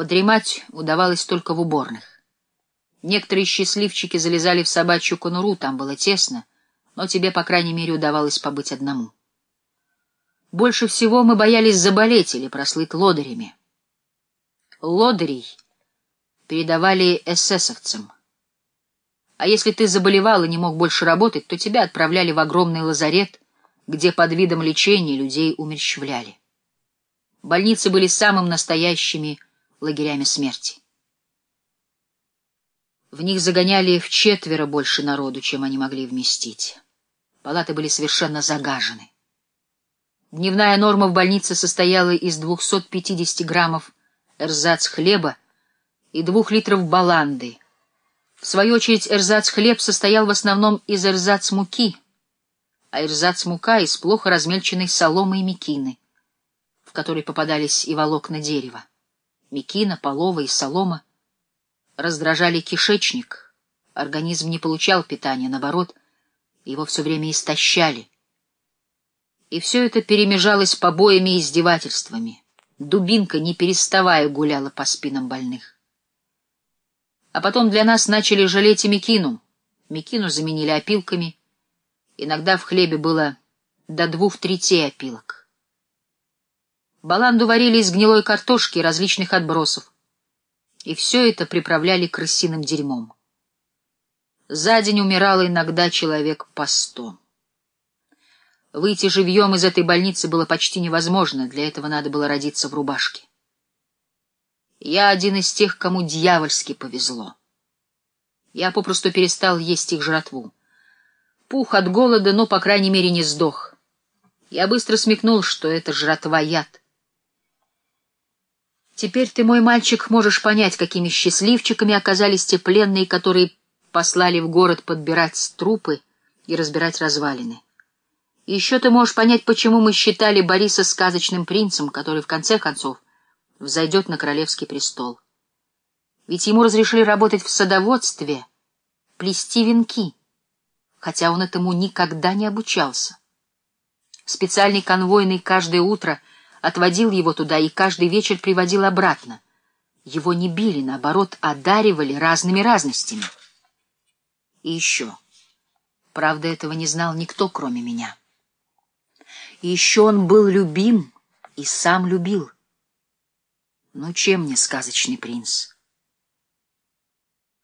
Подремать удавалось только в уборных. Некоторые счастливчики залезали в собачью конуру, там было тесно, но тебе, по крайней мере, удавалось побыть одному. Больше всего мы боялись заболеть или прослыть лодырями. Лодырей передавали эсэсовцам. А если ты заболевал и не мог больше работать, то тебя отправляли в огромный лазарет, где под видом лечения людей умерщвляли. Больницы были самым настоящими лагерями смерти. В них загоняли в четверо больше народу, чем они могли вместить. Палаты были совершенно загажены. Дневная норма в больнице состояла из 250 граммов эрзац хлеба и двух литров баланды. В свою очередь эрзац хлеб состоял в основном из эрзац муки, а эрзац мука из плохо размельченной соломы и мекины, в которой попадались и волокна дерева. Мекина, полова и солома раздражали кишечник, организм не получал питания, наоборот, его все время истощали. И все это перемежалось побоями и издевательствами. Дубинка, не переставая, гуляла по спинам больных. А потом для нас начали жалеть и Микину. Микину заменили опилками. Иногда в хлебе было до двух третей опилок. Баланду варили из гнилой картошки и различных отбросов. И все это приправляли крысиным дерьмом. За день умирало иногда человек по сто. Выйти живьем из этой больницы было почти невозможно, для этого надо было родиться в рубашке. Я один из тех, кому дьявольски повезло. Я попросту перестал есть их жратву. Пух от голода, но, по крайней мере, не сдох. Я быстро смекнул, что это жратва яд. Теперь ты, мой мальчик, можешь понять, какими счастливчиками оказались те пленные, которые послали в город подбирать трупы и разбирать развалины. И еще ты можешь понять, почему мы считали Бориса сказочным принцем, который в конце концов взойдет на королевский престол. Ведь ему разрешили работать в садоводстве, плести венки, хотя он этому никогда не обучался. Специальный конвойный каждое утро отводил его туда и каждый вечер приводил обратно. Его не били, наоборот, одаривали разными разностями. И еще. Правда, этого не знал никто, кроме меня. И еще он был любим и сам любил. Ну, чем мне сказочный принц?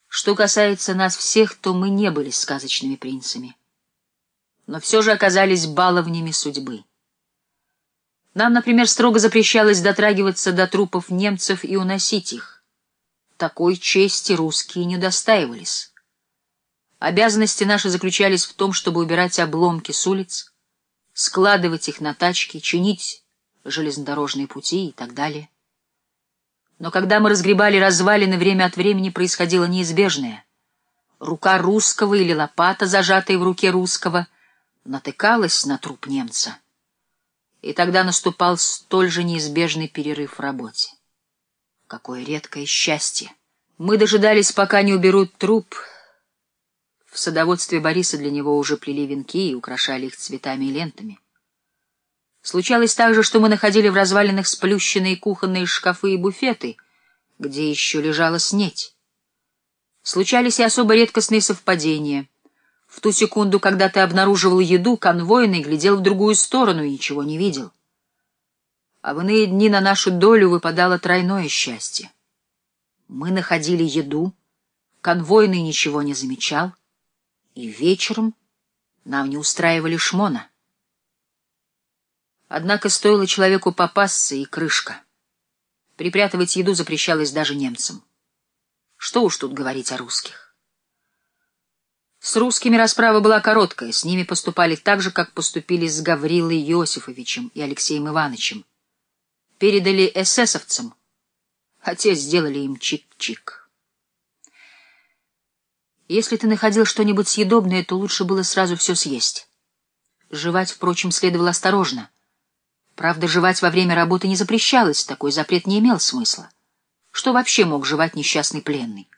Что касается нас всех, то мы не были сказочными принцами, но все же оказались баловнями судьбы. Нам, например, строго запрещалось дотрагиваться до трупов немцев и уносить их. Такой чести русские не достаивались. Обязанности наши заключались в том, чтобы убирать обломки с улиц, складывать их на тачки, чинить железнодорожные пути и так далее. Но когда мы разгребали развалины, время от времени происходило неизбежное. Рука русского или лопата, зажатая в руке русского, натыкалась на труп немца. И тогда наступал столь же неизбежный перерыв в работе. Какое редкое счастье! Мы дожидались, пока не уберут труп — в садоводстве Бориса для него уже плели венки и украшали их цветами и лентами. Случалось также, что мы находили в развалинах сплющенные кухонные шкафы и буфеты, где еще лежала снеть. Случались и особо редкостные совпадения. В ту секунду, когда ты обнаруживал еду, конвойный глядел в другую сторону и ничего не видел. А в иные дни на нашу долю выпадало тройное счастье. Мы находили еду, конвойный ничего не замечал — и вечером нам не устраивали шмона. Однако стоило человеку попасться, и крышка. Припрятывать еду запрещалось даже немцам. Что уж тут говорить о русских. С русскими расправа была короткая, с ними поступали так же, как поступили с Гаврилой Иосифовичем и Алексеем Ивановичем. Передали эсэсовцам, а те сделали им чик-чик. Если ты находил что-нибудь съедобное, то лучше было сразу все съесть. Жевать, впрочем, следовало осторожно. Правда, жевать во время работы не запрещалось, такой запрет не имел смысла. Что вообще мог жевать несчастный пленный?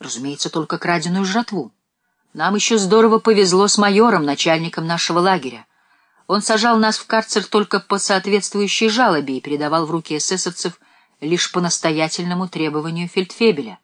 Разумеется, только краденую жратву. Нам еще здорово повезло с майором, начальником нашего лагеря. Он сажал нас в карцер только по соответствующей жалобе и передавал в руки эсэсовцев лишь по настоятельному требованию фельдфебеля.